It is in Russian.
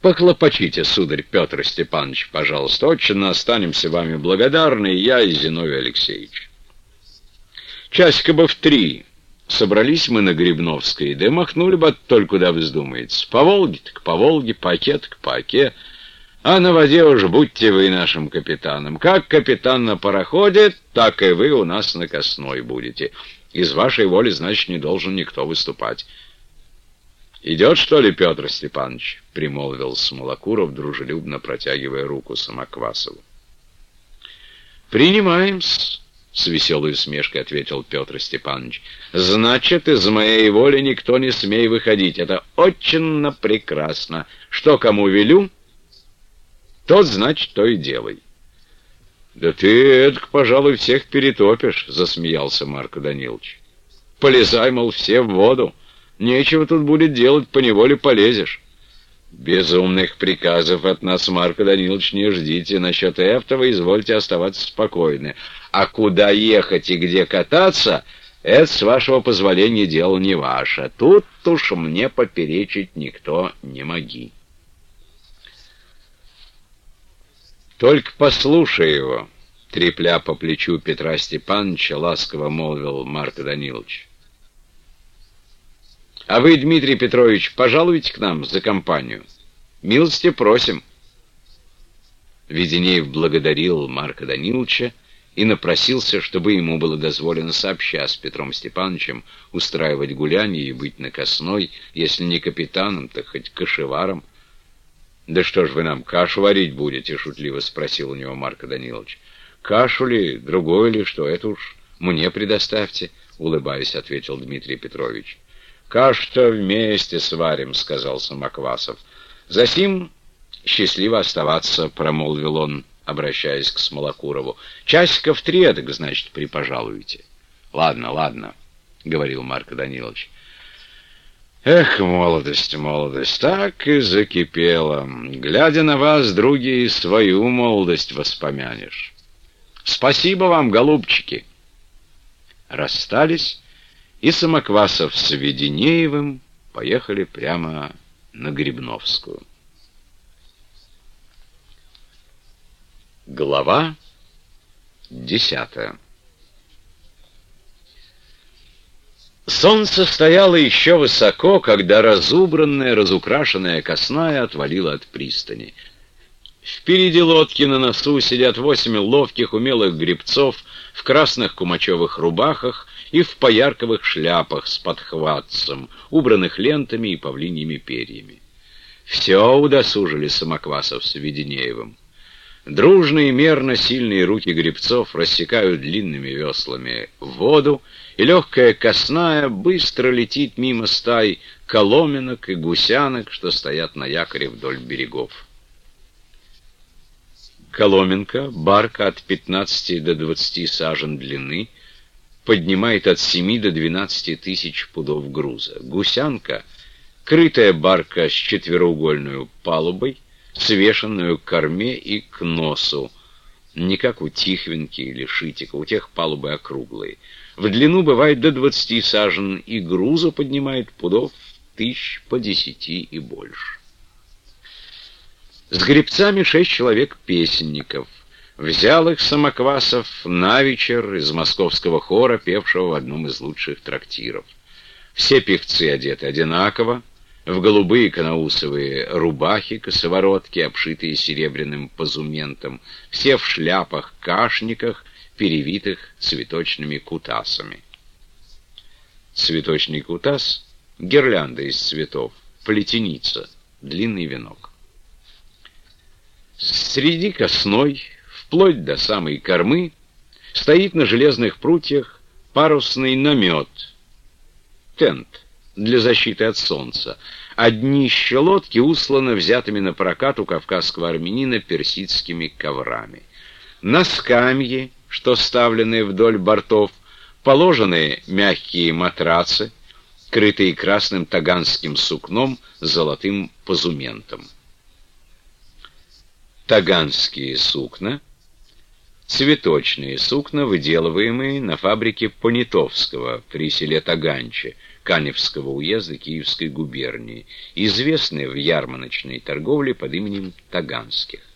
Похлопочите, сударь Петр Степанович, пожалуйста, очень останемся вами благодарны, я и Зиновий Алексеевич. Часика бы в три собрались мы на Грибновской, да махнули бы только куда вздумается. По Волге так по Волге, по Оке так по Оке. А на воде уж будьте вы нашим капитаном. Как капитан на пароходе, так и вы у нас на Косной будете. Из вашей воли, значит, не должен никто выступать. «Идет, что ли, Петр Степанович?» — примолвил Смолокуров, дружелюбно протягивая руку Самоквасову. «Принимаем-с», — с веселой усмешкой ответил Петр Степанович. «Значит, из моей воли никто не смей выходить. Это очень прекрасно. Что кому велю, тот, значит, то и делай». «Да ты, это, пожалуй, всех перетопишь», — засмеялся Марко Данилович. «Полезай, мол, все в воду». Нечего тут будет делать, поневоле полезешь. Безумных приказов от нас, Марко Данилович, не ждите. Насчет этого извольте оставаться спокойны. А куда ехать и где кататься, это, с вашего позволения, дело не ваше. Тут уж мне поперечить никто не моги. Только послушай его, трепля по плечу Петра Степановича, ласково молвил Марко Данилович. А вы, Дмитрий Петрович, пожалуйте к нам за компанию. Милости просим. Веденеев благодарил Марка Даниловича и напросился, чтобы ему было дозволено сообща с Петром Степановичем устраивать гуляние и быть на косной, если не капитаном, то хоть кошеваром. «Да что ж вы нам кашу варить будете?» — шутливо спросил у него Марко Данилович. «Кашу ли, другое ли, что это уж мне предоставьте», — улыбаясь, ответил Дмитрий Петрович. «Кашу-то вместе сварим», — сказал Самоквасов. «Засим счастливо оставаться», — промолвил он, обращаясь к Смолокурову. «Часиков три, так, значит, припожалуете». «Ладно, ладно», — говорил Марко Данилович. «Эх, молодость, молодость, так и закипела. Глядя на вас, други, и свою молодость воспомянешь. Спасибо вам, голубчики!» Расстались и Самоквасов с Веденеевым поехали прямо на Грибновскую. Глава десятая Солнце стояло еще высоко, когда разубранная, разукрашенная косная отвалила от пристани. Впереди лодки на носу сидят восемь ловких, умелых гребцов в красных кумачевых рубахах и в поярковых шляпах с подхватцем, убранных лентами и павлиньими перьями. Все удосужили Самоквасов с Веденеевым. Дружные, мерно сильные руки гребцов рассекают длинными веслами воду, и легкая косная быстро летит мимо стай коломенок и гусянок, что стоят на якоре вдоль берегов. Коломенка, барка от 15 до 20 сажен длины, поднимает от 7 до 12 тысяч пудов груза. Гусянка — крытая барка с четвероугольной палубой, свешенную к корме и к носу, не как у Тихвинки или Шитика, у тех палубы округлые. В длину бывает до 20 сажен, и груза поднимает пудов тысяч по десяти и больше. С гребцами шесть человек-песенников. Взял их Самоквасов на вечер из московского хора, певшего в одном из лучших трактиров. Все певцы одеты одинаково, в голубые канаусовые рубахи, косоворотки, обшитые серебряным позументом, все в шляпах-кашниках, перевитых цветочными кутасами. Цветочный кутас — гирлянда из цветов, плетеница, длинный венок. Среди косной вплоть до самой кормы, стоит на железных прутьях парусный намет, тент для защиты от солнца, а днище лодки услано взятыми на прокат у кавказского армянина персидскими коврами. На скамье, что ставлены вдоль бортов, положены мягкие матрацы, крытые красным таганским сукном с золотым позументом. Таганские сукна — цветочные сукна, выделываемые на фабрике Понятовского при селе Таганче, Каневского уезда Киевской губернии, известные в ярмарочной торговле под именем Таганских.